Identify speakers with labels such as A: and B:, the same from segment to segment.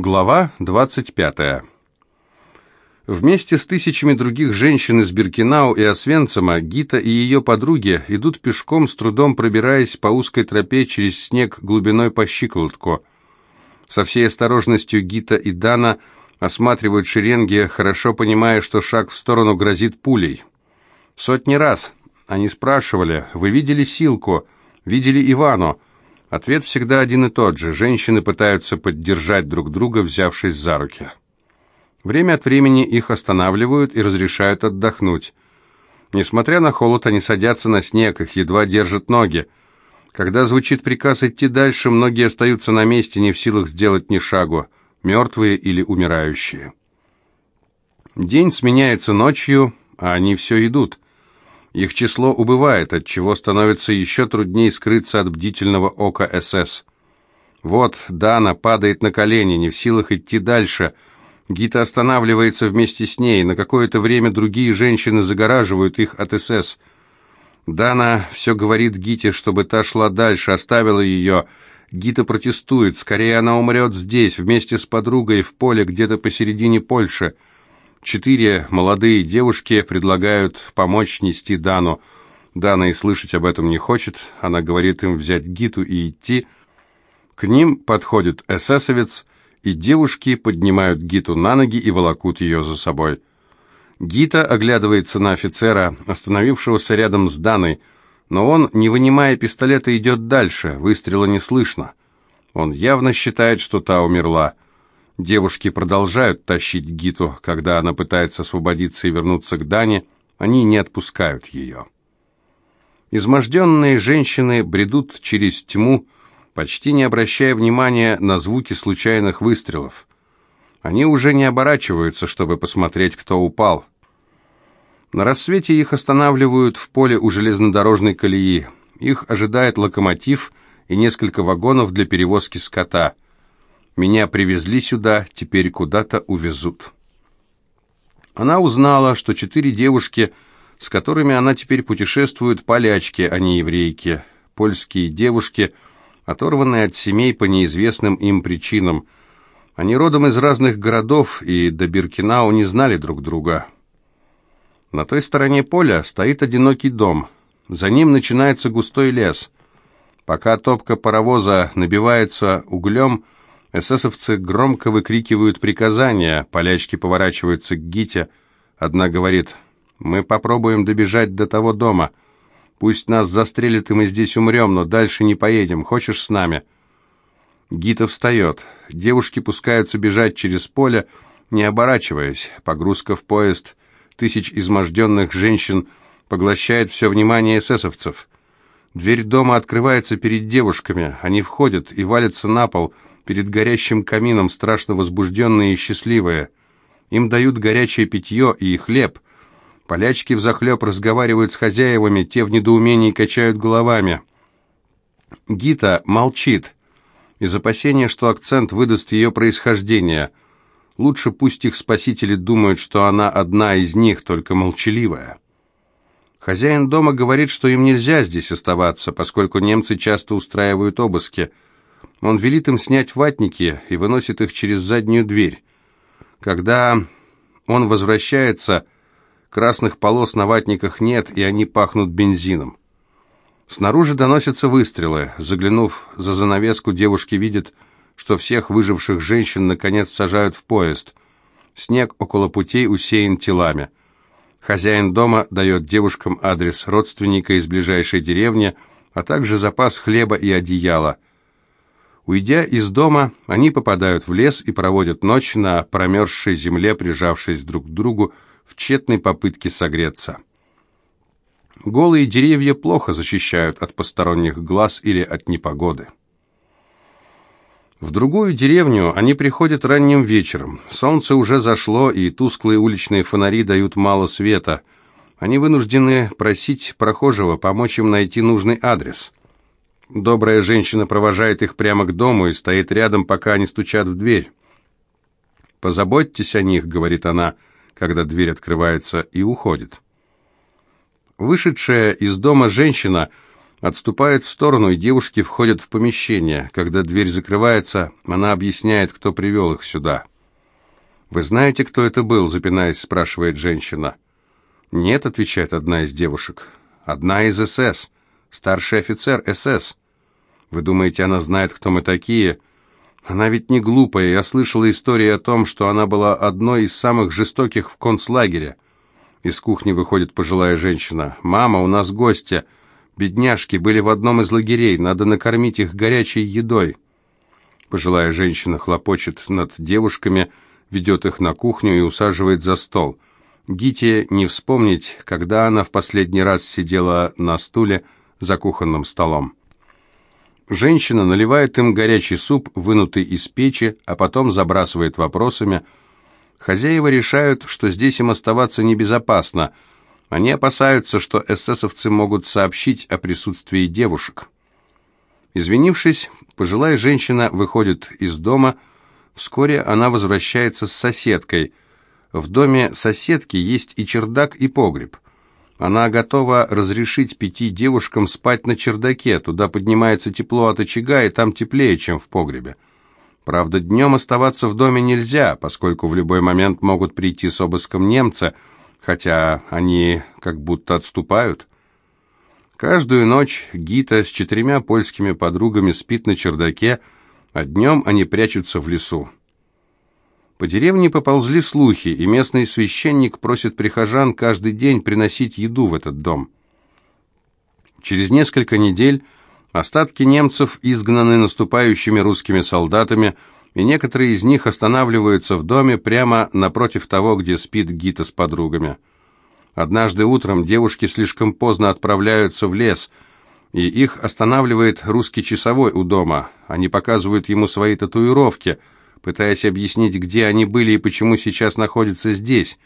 A: Глава 25. Вместе с тысячами других женщин из Биркинау и Освенцима Гита и ее подруги идут пешком, с трудом пробираясь по узкой тропе через снег глубиной по щиколотку. Со всей осторожностью Гита и Дана осматривают шеренги, хорошо понимая, что шаг в сторону грозит пулей. Сотни раз они спрашивали, «Вы видели Силку? Видели Ивану?» Ответ всегда один и тот же. Женщины пытаются поддержать друг друга, взявшись за руки. Время от времени их останавливают и разрешают отдохнуть. Несмотря на холод, они садятся на снег, их едва держат ноги. Когда звучит приказ идти дальше, многие остаются на месте, не в силах сделать ни шагу, мертвые или умирающие. День сменяется ночью, а они все идут. Их число убывает, отчего становится еще труднее скрыться от бдительного ока СС. Вот Дана падает на колени, не в силах идти дальше. Гита останавливается вместе с ней. На какое-то время другие женщины загораживают их от СС. Дана все говорит Гите, чтобы та шла дальше, оставила ее. Гита протестует. Скорее она умрет здесь, вместе с подругой, в поле, где-то посередине Польши. Четыре молодые девушки предлагают помочь нести Дану. Дана и слышать об этом не хочет. Она говорит им взять Гиту и идти. К ним подходит эсэсовец, и девушки поднимают Гиту на ноги и волокут ее за собой. Гита оглядывается на офицера, остановившегося рядом с Даной, но он, не вынимая пистолета, идет дальше, выстрела не слышно. Он явно считает, что та умерла. Девушки продолжают тащить Гиту, когда она пытается освободиться и вернуться к Дане, они не отпускают ее. Изможденные женщины бредут через тьму, почти не обращая внимания на звуки случайных выстрелов. Они уже не оборачиваются, чтобы посмотреть, кто упал. На рассвете их останавливают в поле у железнодорожной колеи. Их ожидает локомотив и несколько вагонов для перевозки скота – меня привезли сюда, теперь куда-то увезут. Она узнала, что четыре девушки, с которыми она теперь путешествует, полячки, а не еврейки. Польские девушки, оторванные от семей по неизвестным им причинам. Они родом из разных городов и до Биркинау не знали друг друга. На той стороне поля стоит одинокий дом. За ним начинается густой лес. Пока топка паровоза набивается углем, Эсэсовцы громко выкрикивают приказания, полячки поворачиваются к Гите. Одна говорит, «Мы попробуем добежать до того дома. Пусть нас застрелят, и мы здесь умрем, но дальше не поедем. Хочешь с нами?» Гита встает. Девушки пускаются бежать через поле, не оборачиваясь. Погрузка в поезд тысяч изможденных женщин поглощает все внимание эсэсовцев. Дверь дома открывается перед девушками. Они входят и валятся на пол – перед горящим камином, страшно возбужденные и счастливые. Им дают горячее питье и хлеб. Полячки взахлеб разговаривают с хозяевами, те в недоумении качают головами. Гита молчит, из опасения, что акцент выдаст ее происхождение. Лучше пусть их спасители думают, что она одна из них, только молчаливая. Хозяин дома говорит, что им нельзя здесь оставаться, поскольку немцы часто устраивают обыски – он велит им снять ватники и выносит их через заднюю дверь. Когда он возвращается, красных полос на ватниках нет, и они пахнут бензином. Снаружи доносятся выстрелы. Заглянув за занавеску, девушки видят, что всех выживших женщин наконец сажают в поезд. Снег около путей усеян телами. Хозяин дома дает девушкам адрес родственника из ближайшей деревни, а также запас хлеба и одеяла – Уйдя из дома, они попадают в лес и проводят ночь на промерзшей земле, прижавшись друг к другу в тщетной попытке согреться. Голые деревья плохо защищают от посторонних глаз или от непогоды. В другую деревню они приходят ранним вечером. Солнце уже зашло, и тусклые уличные фонари дают мало света. Они вынуждены просить прохожего помочь им найти нужный адрес – Добрая женщина провожает их прямо к дому и стоит рядом, пока они стучат в дверь. «Позаботьтесь о них», — говорит она, когда дверь открывается, и уходит. Вышедшая из дома женщина Отступает в сторону, и девушки входят в помещение. Когда дверь закрывается, она объясняет, кто привел их сюда. «Вы знаете, кто это был?» – запинаясь, спрашивает женщина. «Нет», – отвечает одна из девушек. «Одна из СС. Старший офицер СС». «Вы думаете, она знает, кто мы такие?» «Она ведь не глупая. Я слышала истории о том, что она была одной из самых жестоких в концлагере». Из кухни выходит пожилая женщина. «Мама, у нас гости. Бедняжки были в одном из лагерей. Надо накормить их горячей едой». Пожилая женщина хлопочет над девушками, ведет их на кухню и усаживает за стол. Гите не вспомнить, когда она в последний раз сидела на стуле за кухонным столом. Женщина наливает им горячий суп, вынутый из печи, а потом забрасывает вопросами. Хозяева решают, что здесь им оставаться небезопасно. Они опасаются, что эсэсовцы могут сообщить о присутствии девушек. Извинившись, пожилая женщина выходит из дома. Вскоре она возвращается с соседкой. В доме соседки есть и чердак, и погреб – она готова разрешить пяти девушкам спать на чердаке. Туда поднимается тепло от очага, и там теплее, чем в погребе. Правда, днем оставаться в доме нельзя, поскольку в любой момент могут прийти с обыском немца, хотя они как будто отступают. Каждую ночь Гита с четырьмя польскими подругами спит на чердаке, а днем они прячутся в лесу. По деревне поползли слухи, и местный священник просит прихожан каждый день приносить еду в этот дом. Через несколько недель остатки немцев изгнаны наступающими русскими солдатами, и некоторые из них останавливаются в доме прямо напротив того, где спит Гита с подругами. Однажды утром девушки слишком поздно отправляются в лес, и их останавливает русский часовой у дома. Они показывают ему свои татуировки – пытаясь объяснить, где они были и почему сейчас находятся здесь.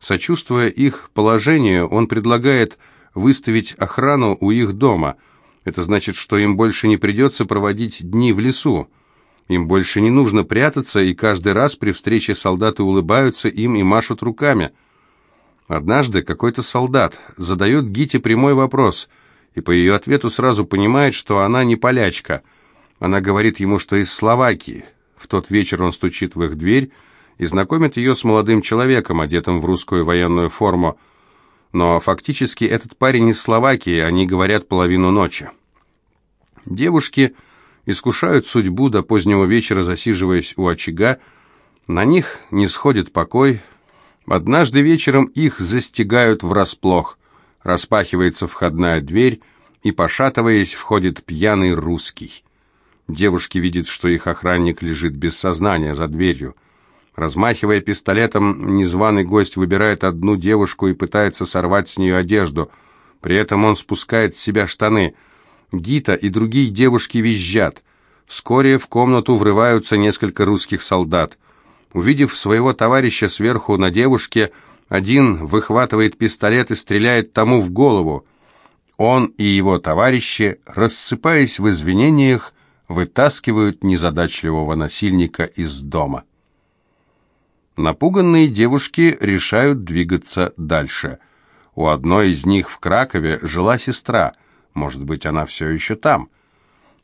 A: Сочувствуя их положению, он предлагает выставить охрану у их дома. Это значит, что им больше не придется проводить дни в лесу. Им больше не нужно прятаться, и каждый раз при встрече солдаты улыбаются им и машут руками. Однажды какой-то солдат задает Гите прямой вопрос, и по ее ответу сразу понимает, что она не полячка. Она говорит ему, что из Словакии. В тот вечер он стучит в их дверь и знакомит ее с молодым человеком, одетым в русскую военную форму. Но фактически этот парень из Словакии, они говорят половину ночи. Девушки искушают судьбу до позднего вечера, засиживаясь у очага. На них не сходит покой. Однажды вечером их застигают врасплох. Распахивается входная дверь, и, пошатываясь, входит пьяный русский. Девушки видят, что их охранник лежит без сознания за дверью. Размахивая пистолетом, незваный гость выбирает одну девушку и пытается сорвать с нее одежду. При этом он спускает с себя штаны. Гита и другие девушки визжат. Вскоре в комнату врываются несколько русских солдат. Увидев своего товарища сверху на девушке, один выхватывает пистолет и стреляет тому в голову. Он и его товарищи, рассыпаясь в извинениях, вытаскивают незадачливого насильника из дома. Напуганные девушки решают двигаться дальше. У одной из них в Кракове жила сестра, может быть, она все еще там.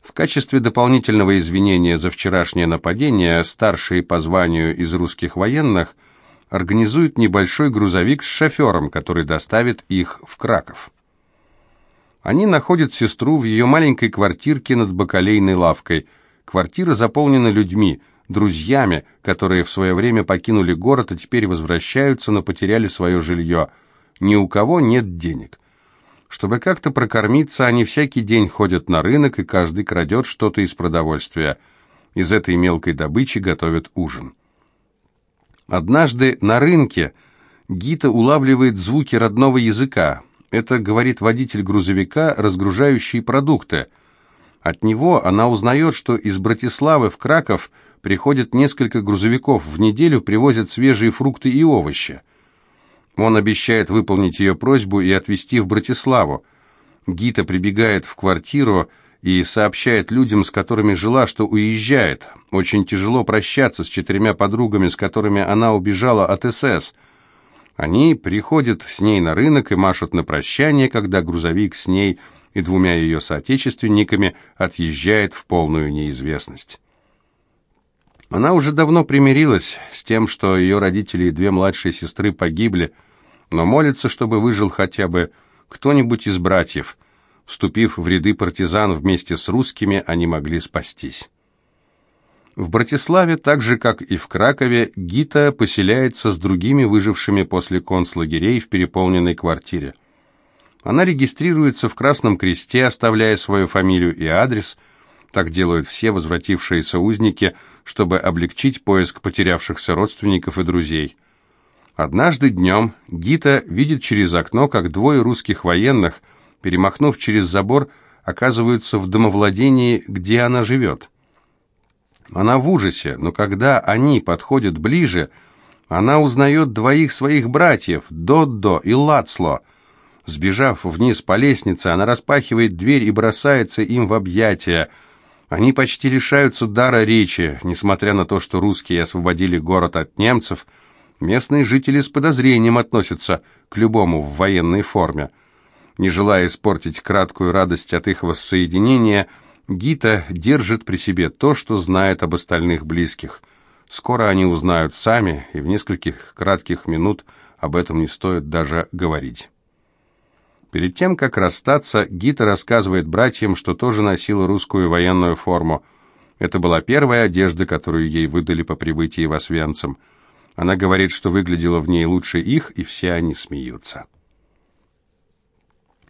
A: В качестве дополнительного извинения за вчерашнее нападение старшие по званию из русских военных организуют небольшой грузовик с шофером, который доставит их в Краков. Они находят сестру в ее маленькой квартирке над бакалейной лавкой. Квартира заполнена людьми, друзьями, которые в свое время покинули город, а теперь возвращаются, но потеряли свое жилье. Ни у кого нет денег. Чтобы как-то прокормиться, они всякий день ходят на рынок, и каждый крадет что-то из продовольствия. Из этой мелкой добычи готовят ужин. Однажды на рынке Гита улавливает звуки родного языка, это говорит водитель грузовика, разгружающий продукты. От него она узнает, что из Братиславы в Краков приходят несколько грузовиков в неделю, привозят свежие фрукты и овощи. Он обещает выполнить ее просьбу и отвезти в Братиславу. Гита прибегает в квартиру и сообщает людям, с которыми жила, что уезжает. Очень тяжело прощаться с четырьмя подругами, с которыми она убежала от СС – они приходят с ней на рынок и машут на прощание, когда грузовик с ней и двумя ее соотечественниками отъезжает в полную неизвестность. Она уже давно примирилась с тем, что ее родители и две младшие сестры погибли, но молится, чтобы выжил хотя бы кто-нибудь из братьев. Вступив в ряды партизан вместе с русскими, они могли спастись. В Братиславе, так же как и в Кракове, Гита поселяется с другими выжившими после концлагерей в переполненной квартире. Она регистрируется в Красном Кресте, оставляя свою фамилию и адрес. Так делают все возвратившиеся узники – чтобы облегчить поиск потерявшихся родственников и друзей. Однажды днем Гита видит через окно, как двое русских военных, перемахнув через забор, оказываются в домовладении, где она живет. Она в ужасе, но когда они подходят ближе, она узнает двоих своих братьев, Доддо и Лацло. Сбежав вниз по лестнице, она распахивает дверь и бросается им в объятия – они почти лишаются дара речи, несмотря на то, что русские освободили город от немцев. Местные жители с подозрением относятся к любому в военной форме. Не желая испортить краткую радость от их воссоединения, Гита держит при себе то, что знает об остальных близких. Скоро они узнают сами, и в нескольких кратких минут об этом не стоит даже говорить. Перед тем, как расстаться, Гита рассказывает братьям, что тоже носила русскую военную форму. Это была первая одежда, которую ей выдали по прибытии в Освенцим. Она говорит, что выглядела в ней лучше их, и все они смеются.